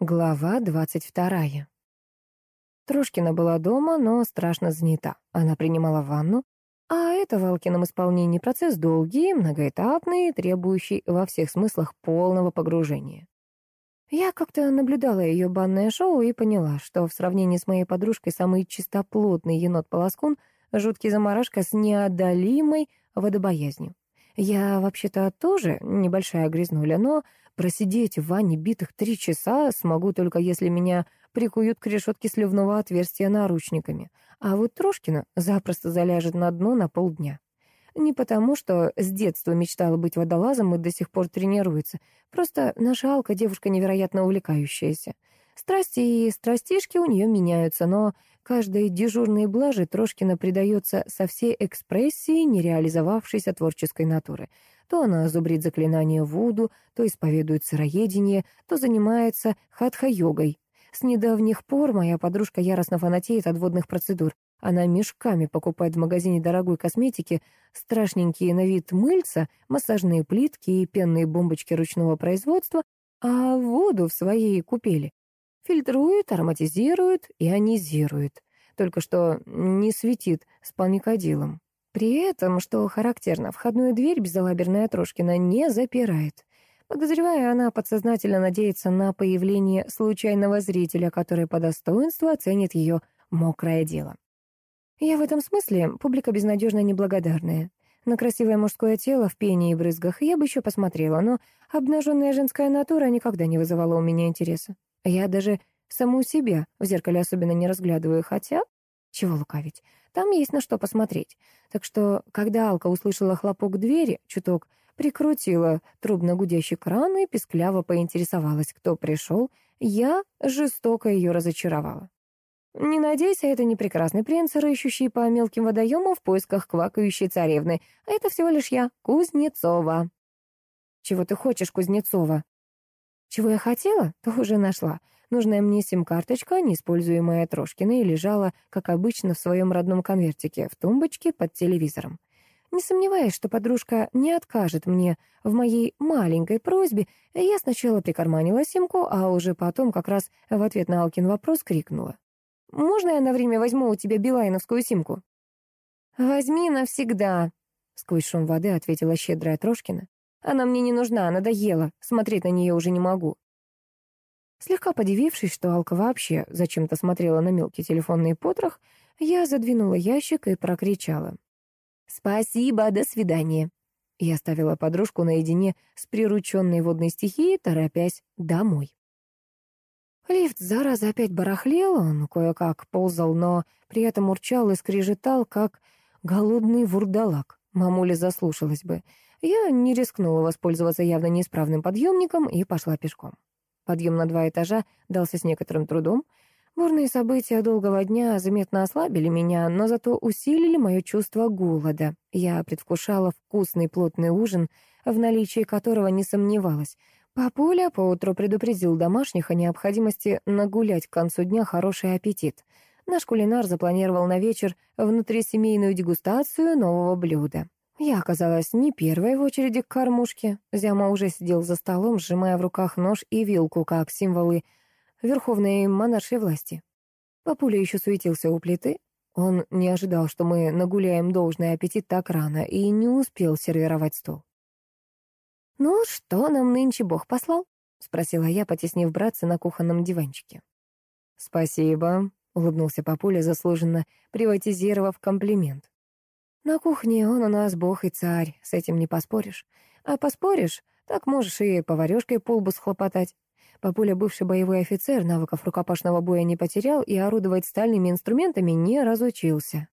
Глава двадцать вторая. Трошкина была дома, но страшно занята. Она принимала ванну, а это в Алкином исполнении процесс долгий, многоэтапный, требующий во всех смыслах полного погружения. Я как-то наблюдала ее банное шоу и поняла, что в сравнении с моей подружкой самый чистоплотный енот-полоскун — жуткий заморашка с неодолимой водобоязнью. Я вообще-то тоже небольшая грязнуля, но просидеть в ванне битых три часа смогу только если меня прикуют к решетке сливного отверстия наручниками. А вот Трошкина запросто заляжет на дно на полдня. Не потому, что с детства мечтала быть водолазом и до сих пор тренируется. Просто наша Алка девушка невероятно увлекающаяся. Страсти и страстишки у нее меняются, но каждой дежурной блаже Трошкина придается со всей экспрессией нереализовавшейся творческой натуры. То она зубрит заклинание Вуду, то исповедует сыроедение, то занимается хатха-йогой. С недавних пор моя подружка яростно фанатеет от водных процедур. Она мешками покупает в магазине дорогой косметики страшненькие на вид мыльца, массажные плитки и пенные бомбочки ручного производства, а воду в своей купели Фильтрует, ароматизирует, ионизирует. Только что не светит с паникодилом. При этом, что характерно, входную дверь безалаберная Трошкина не запирает. Подозревая, она подсознательно надеется на появление случайного зрителя, который по достоинству оценит ее мокрое дело. Я в этом смысле публика безнадежно неблагодарная. На красивое мужское тело в пении и брызгах я бы еще посмотрела, но обнаженная женская натура никогда не вызывала у меня интереса. Я даже саму себя в зеркале особенно не разглядываю, хотя... Чего лукавить? Там есть на что посмотреть. Так что, когда Алка услышала хлопок двери, чуток прикрутила трубно-гудящий кран и пескляво поинтересовалась, кто пришел, я жестоко ее разочаровала. Не надейся, это не прекрасный принц, рыщущий по мелким водоемам в поисках квакающей царевны, а это всего лишь я, Кузнецова. «Чего ты хочешь, Кузнецова?» Чего я хотела, то уже нашла. Нужная мне сим-карточка, неиспользуемая Трошкиной, лежала, как обычно, в своем родном конвертике, в тумбочке под телевизором. Не сомневаясь, что подружка не откажет мне в моей маленькой просьбе, я сначала прикарманила симку, а уже потом как раз в ответ на Алкин вопрос крикнула. «Можно я на время возьму у тебя билайновскую симку?» «Возьми навсегда», — сквозь шум воды ответила щедрая Трошкина. Она мне не нужна, надоела, смотреть на нее уже не могу. Слегка подивившись, что Алка вообще зачем-то смотрела на мелкий телефонный потрох, я задвинула ящик и прокричала. «Спасибо, до свидания». Я оставила подружку наедине с прирученной водной стихией, торопясь домой. Лифт, зараза, опять барахлел, он кое-как ползал, но при этом урчал и скрежетал, как голодный вурдалак. Мамуля заслушалась бы. Я не рискнула воспользоваться явно неисправным подъемником и пошла пешком. Подъем на два этажа дался с некоторым трудом. Бурные события долгого дня заметно ослабили меня, но зато усилили мое чувство голода. Я предвкушала вкусный плотный ужин, в наличии которого не сомневалась. Папуля поутру предупредил домашних о необходимости нагулять к концу дня хороший аппетит. Наш кулинар запланировал на вечер внутрисемейную дегустацию нового блюда. Я оказалась не первой в очереди к кормушке. Зяма уже сидел за столом, сжимая в руках нож и вилку, как символы верховной монаршей власти. Папуля еще суетился у плиты. Он не ожидал, что мы нагуляем должный аппетит так рано, и не успел сервировать стол. «Ну, что нам нынче Бог послал?» — спросила я, потеснив братца на кухонном диванчике. «Спасибо», — улыбнулся папуля, заслуженно приватизировав комплимент. На кухне он у нас бог и царь, с этим не поспоришь. А поспоришь, так можешь и поварешкой полбу схлопотать. Папуля, бывший боевой офицер, навыков рукопашного боя не потерял и орудовать стальными инструментами не разучился.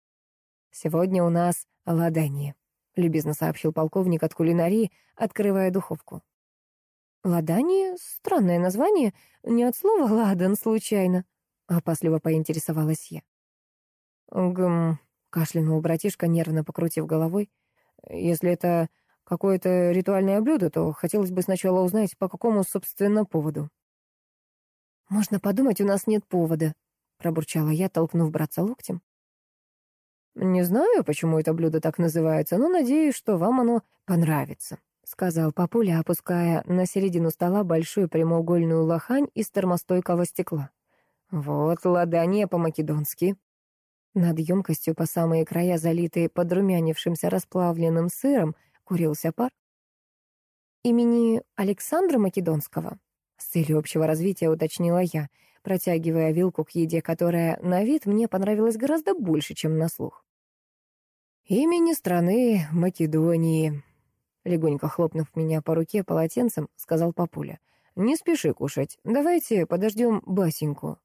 «Сегодня у нас ладание», — любезно сообщил полковник от кулинарии, открывая духовку. «Ладание — странное название, не от слова «ладан» случайно», — опасливо поинтересовалась я. «Гм, Кашлянул братишка, нервно покрутив головой. «Если это какое-то ритуальное блюдо, то хотелось бы сначала узнать, по какому, собственно, поводу». «Можно подумать, у нас нет повода», — пробурчала я, толкнув братца локтем. «Не знаю, почему это блюдо так называется, но надеюсь, что вам оно понравится», — сказал папуля, опуская на середину стола большую прямоугольную лохань из термостойкого стекла. «Вот ладание по-македонски». Над емкостью по самые края, залитой подрумянившимся расплавленным сыром, курился пар. «Имени Александра Македонского?» С целью общего развития уточнила я, протягивая вилку к еде, которая на вид мне понравилась гораздо больше, чем на слух. «Имени страны Македонии», — легонько хлопнув меня по руке полотенцем, сказал папуля. «Не спеши кушать, давайте подождем Басеньку».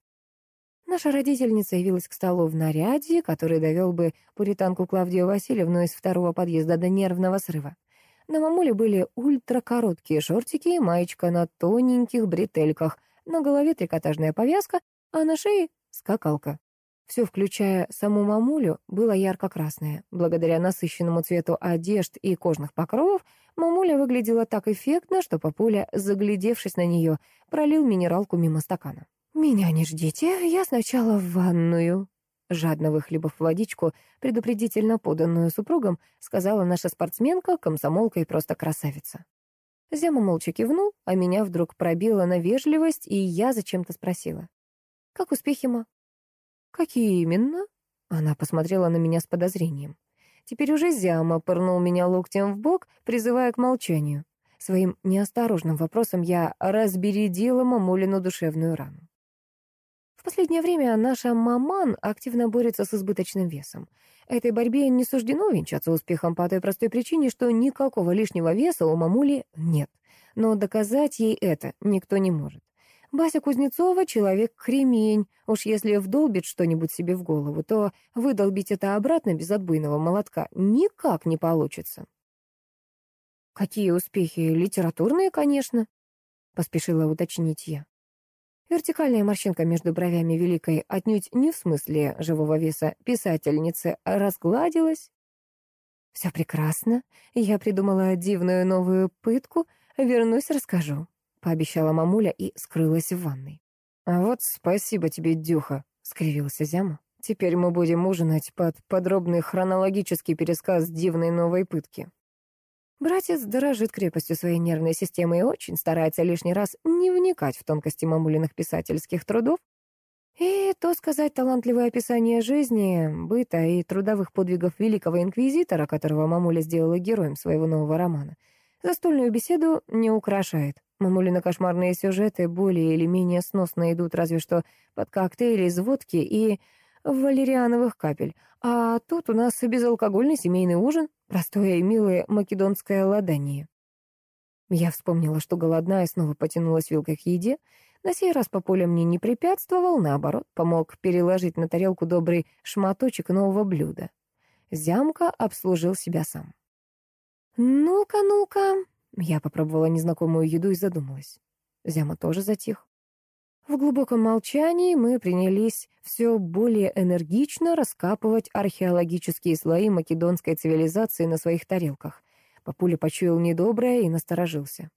Наша родительница явилась к столу в наряде, который довел бы пуританку Клавдию Васильевну из второго подъезда до нервного срыва. На мамуле были ультракороткие шортики и маечка на тоненьких бретельках, на голове трикотажная повязка, а на шее — скакалка. Все, включая саму мамулю, было ярко-красное. Благодаря насыщенному цвету одежд и кожных покровов, мамуля выглядела так эффектно, что папуля, заглядевшись на нее, пролил минералку мимо стакана. «Меня не ждите, я сначала в ванную». Жадно выхлебав водичку, предупредительно поданную супругом, сказала наша спортсменка, комсомолка и просто красавица. Зяма молча кивнул, а меня вдруг пробила на вежливость, и я зачем-то спросила. «Как успехи, ма?» «Какие именно?» Она посмотрела на меня с подозрением. Теперь уже Зяма пырнул меня локтем в бок, призывая к молчанию. Своим неосторожным вопросом я разбередила мамулину душевную рану. В последнее время наша маман активно борется с избыточным весом. Этой борьбе не суждено венчаться успехом по той простой причине, что никакого лишнего веса у мамули нет. Но доказать ей это никто не может. Бася Кузнецова — человек-кремень. Уж если вдолбит что-нибудь себе в голову, то выдолбить это обратно без отбойного молотка никак не получится. «Какие успехи? Литературные, конечно», — поспешила уточнить я. Вертикальная морщинка между бровями великой отнюдь не в смысле живого веса писательницы разгладилась. «Все прекрасно. Я придумала дивную новую пытку. Вернусь, расскажу», — пообещала мамуля и скрылась в ванной. «А вот спасибо тебе, Дюха», — скривился Зяма. «Теперь мы будем ужинать под подробный хронологический пересказ дивной новой пытки». Братец дорожит крепостью своей нервной системы и очень старается лишний раз не вникать в тонкости мамулиных писательских трудов. И, то сказать, талантливое описание жизни, быта и трудовых подвигов великого инквизитора, которого мамуля сделала героем своего нового романа, застольную беседу не украшает. Мамулины кошмарные сюжеты более или менее сносно идут разве что под коктейли из водки и валериановых капель. А тут у нас безалкогольный семейный ужин, простое и милое македонское ладание. Я вспомнила, что голодная, снова потянулась вилкой к еде. На сей раз Папуля мне не препятствовал, наоборот, помог переложить на тарелку добрый шматочек нового блюда. Зямка обслужил себя сам. «Ну-ка, ну-ка!» Я попробовала незнакомую еду и задумалась. Зяма тоже затих. В глубоком молчании мы принялись все более энергично раскапывать археологические слои македонской цивилизации на своих тарелках. Папуля почуял недоброе и насторожился.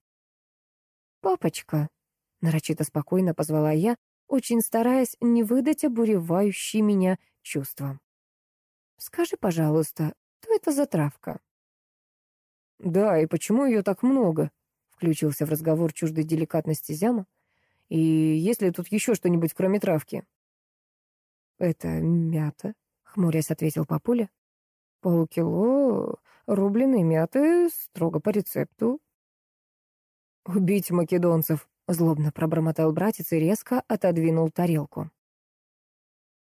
«Папочка», — нарочито спокойно позвала я, очень стараясь не выдать обуревающие меня чувства. «Скажи, пожалуйста, что это за травка?» «Да, и почему ее так много?» — включился в разговор чуждой деликатности Зяма. И есть ли тут еще что-нибудь, кроме травки?» «Это мята», — хмурясь ответил папуля. «Полкило рубленой мяты строго по рецепту». «Убить македонцев», — злобно пробормотал братец и резко отодвинул тарелку.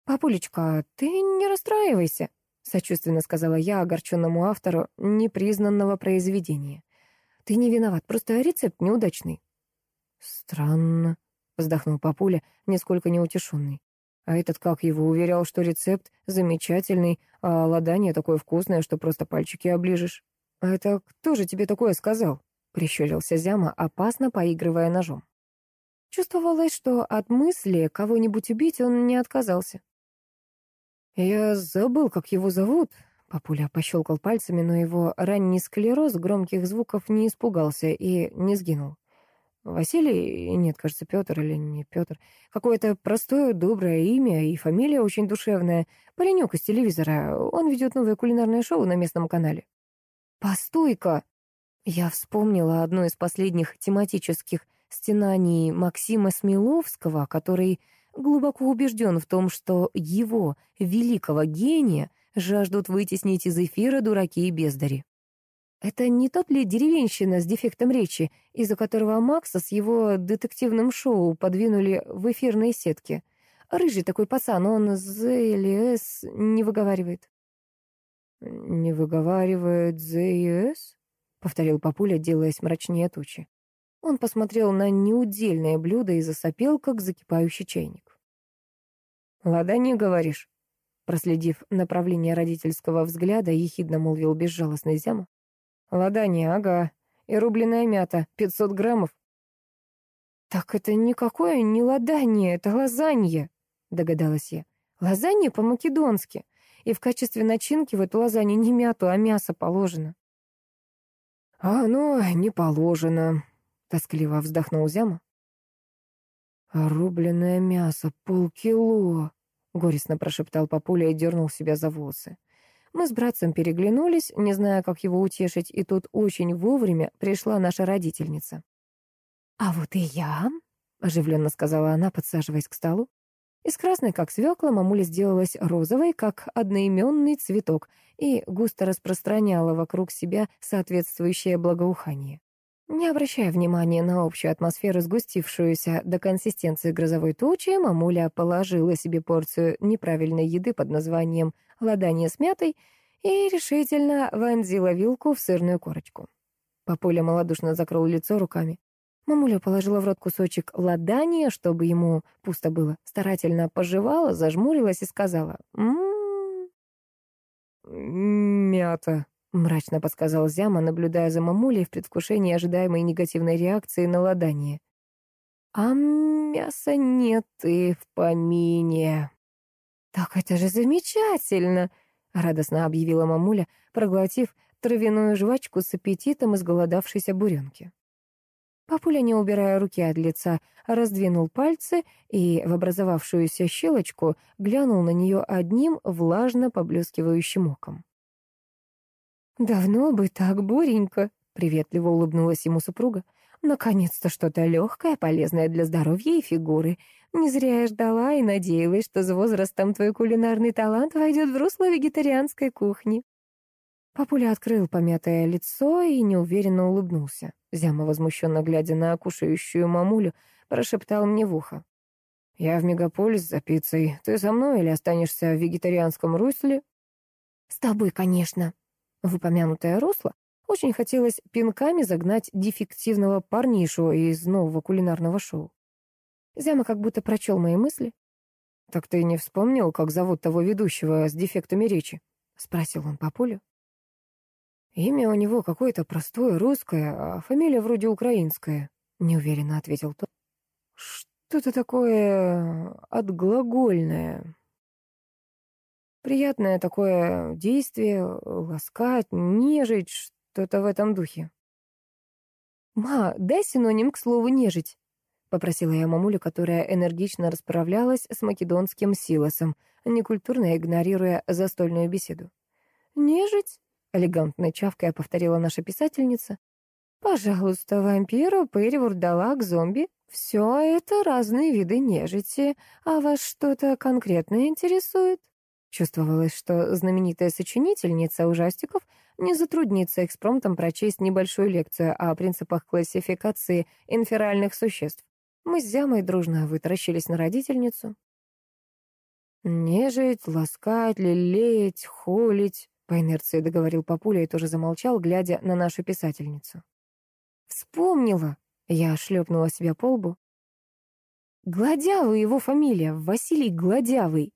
«Папулечка, ты не расстраивайся», — сочувственно сказала я огорченному автору непризнанного произведения. «Ты не виноват, просто рецепт неудачный». «Странно», вздохнул папуля, несколько неутешенный. А этот как его уверял, что рецепт замечательный, а ладание такое вкусное, что просто пальчики оближешь. А это кто же тебе такое сказал? Прищурился Зяма, опасно поигрывая ножом. Чувствовалось, что от мысли кого-нибудь убить он не отказался. «Я забыл, как его зовут», — Папуля пощелкал пальцами, но его ранний склероз громких звуков не испугался и не сгинул. Василий, нет, кажется, Петр или не Петр. Какое-то простое, доброе имя и фамилия очень душевная. Паренек из телевизора. Он ведет новое кулинарное шоу на местном канале. «Постой-ка!» Я вспомнила одно из последних тематических стенаний Максима Смеловского, который глубоко убежден в том, что его, великого гения, жаждут вытеснить из эфира дураки и бездари. Это не тот ли деревенщина с дефектом речи, из-за которого Макса с его детективным шоу подвинули в эфирные сетки? Рыжий такой пацан, он «З» или «С» не выговаривает. «Не выговаривает «З» и «С»?» — повторил папуля, делаясь мрачнее тучи. Он посмотрел на неудельное блюдо и засопел, как закипающий чайник. «Лада, не говоришь?» Проследив направление родительского взгляда, ехидно молвил безжалостный зяма. «Ладание, ага. И рубленая мята, пятьсот граммов». «Так это никакое не ладание, это лазанье», — догадалась я. «Лазанье по-македонски. И в качестве начинки в эту лазанью не мяту, а мясо положено». «А оно не положено», — тоскливо вздохнул Зяма. «Рубленное мясо, полкило», — горестно прошептал папуля и дернул себя за волосы. Мы с братцем переглянулись, не зная, как его утешить, и тут очень вовремя пришла наша родительница. «А вот и я», — оживленно сказала она, подсаживаясь к столу. Из красной, как свекла, мамуля сделалась розовой, как одноименный цветок, и густо распространяла вокруг себя соответствующее благоухание. Не обращая внимания на общую атмосферу, сгустившуюся до консистенции грозовой тучи, мамуля положила себе порцию неправильной еды под названием «ладание с мятой» и решительно вонзила вилку в сырную корочку. Папуля малодушно закрыл лицо руками. Мамуля положила в рот кусочек ладания, чтобы ему пусто было, старательно пожевала, зажмурилась и сказала «М-м-м». «Мята», — мрачно подсказал Зяма, наблюдая за мамулей в предвкушении ожидаемой негативной реакции на ладание. «А мяса нет и в помине». «Так это же замечательно!» — радостно объявила мамуля, проглотив травяную жвачку с аппетитом изголодавшейся буренки. Папуля, не убирая руки от лица, раздвинул пальцы и в образовавшуюся щелочку глянул на нее одним влажно поблескивающим оком. «Давно бы так, Боренька», — приветливо улыбнулась ему супруга. «Наконец-то что-то легкое, полезное для здоровья и фигуры. Не зря я ждала и надеялась, что с возрастом твой кулинарный талант войдет в русло вегетарианской кухни». Папуля открыл помятое лицо и неуверенно улыбнулся. Зяма, возмущенно глядя на кушающую мамулю, прошептал мне в ухо. «Я в мегаполис за пиццей. Ты со мной или останешься в вегетарианском русле?» «С тобой, конечно», в упомянутое русло очень хотелось пинками загнать дефективного парнишу из нового кулинарного шоу. Зяма как будто прочел мои мысли. «Так ты не вспомнил, как зовут того ведущего с дефектами речи?» — спросил он папулю. «Имя у него какое-то простое, русское, а фамилия вроде украинская», — неуверенно ответил тот. «Что-то такое отглагольное. Приятное такое действие, ласкать, нежить, что-то в этом духе. «Ма, дай синоним к слову «нежить», — попросила я мамулю, которая энергично расправлялась с македонским силосом, некультурно игнорируя застольную беседу. «Нежить?» — элегантно чавкая повторила наша писательница. «Пожалуйста, вампиру, пыри, вурдалак, зомби — все это разные виды нежити. А вас что-то конкретно интересует?» Чувствовалось, что знаменитая сочинительница ужастиков не затруднится экспромтом прочесть небольшую лекцию о принципах классификации инферальных существ. Мы с Зямой дружно вытаращились на родительницу. «Нежить, ласкать, лелеять, холить», — по инерции договорил папуля и тоже замолчал, глядя на нашу писательницу. «Вспомнила!» — я шлепнула себя по лбу. «Гладявый его фамилия, Василий Гладявый!»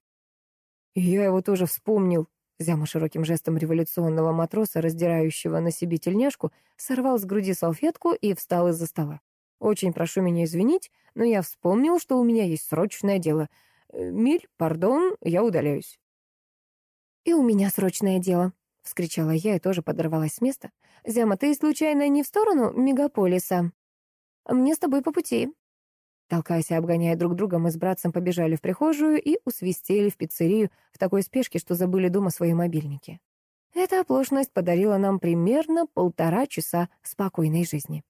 «Я его тоже вспомнил». Зяма широким жестом революционного матроса, раздирающего на себе тельняшку, сорвал с груди салфетку и встал из-за стола. «Очень прошу меня извинить, но я вспомнил, что у меня есть срочное дело. Э, Миль, пардон, я удаляюсь». «И у меня срочное дело», — вскричала я и тоже подорвалась с места. «Зяма, ты случайно не в сторону мегаполиса? Мне с тобой по пути». Толкаясь и обгоняя друг друга, мы с братцем побежали в прихожую и усвистели в пиццерию в такой спешке, что забыли дома свои мобильники. Эта оплошность подарила нам примерно полтора часа спокойной жизни.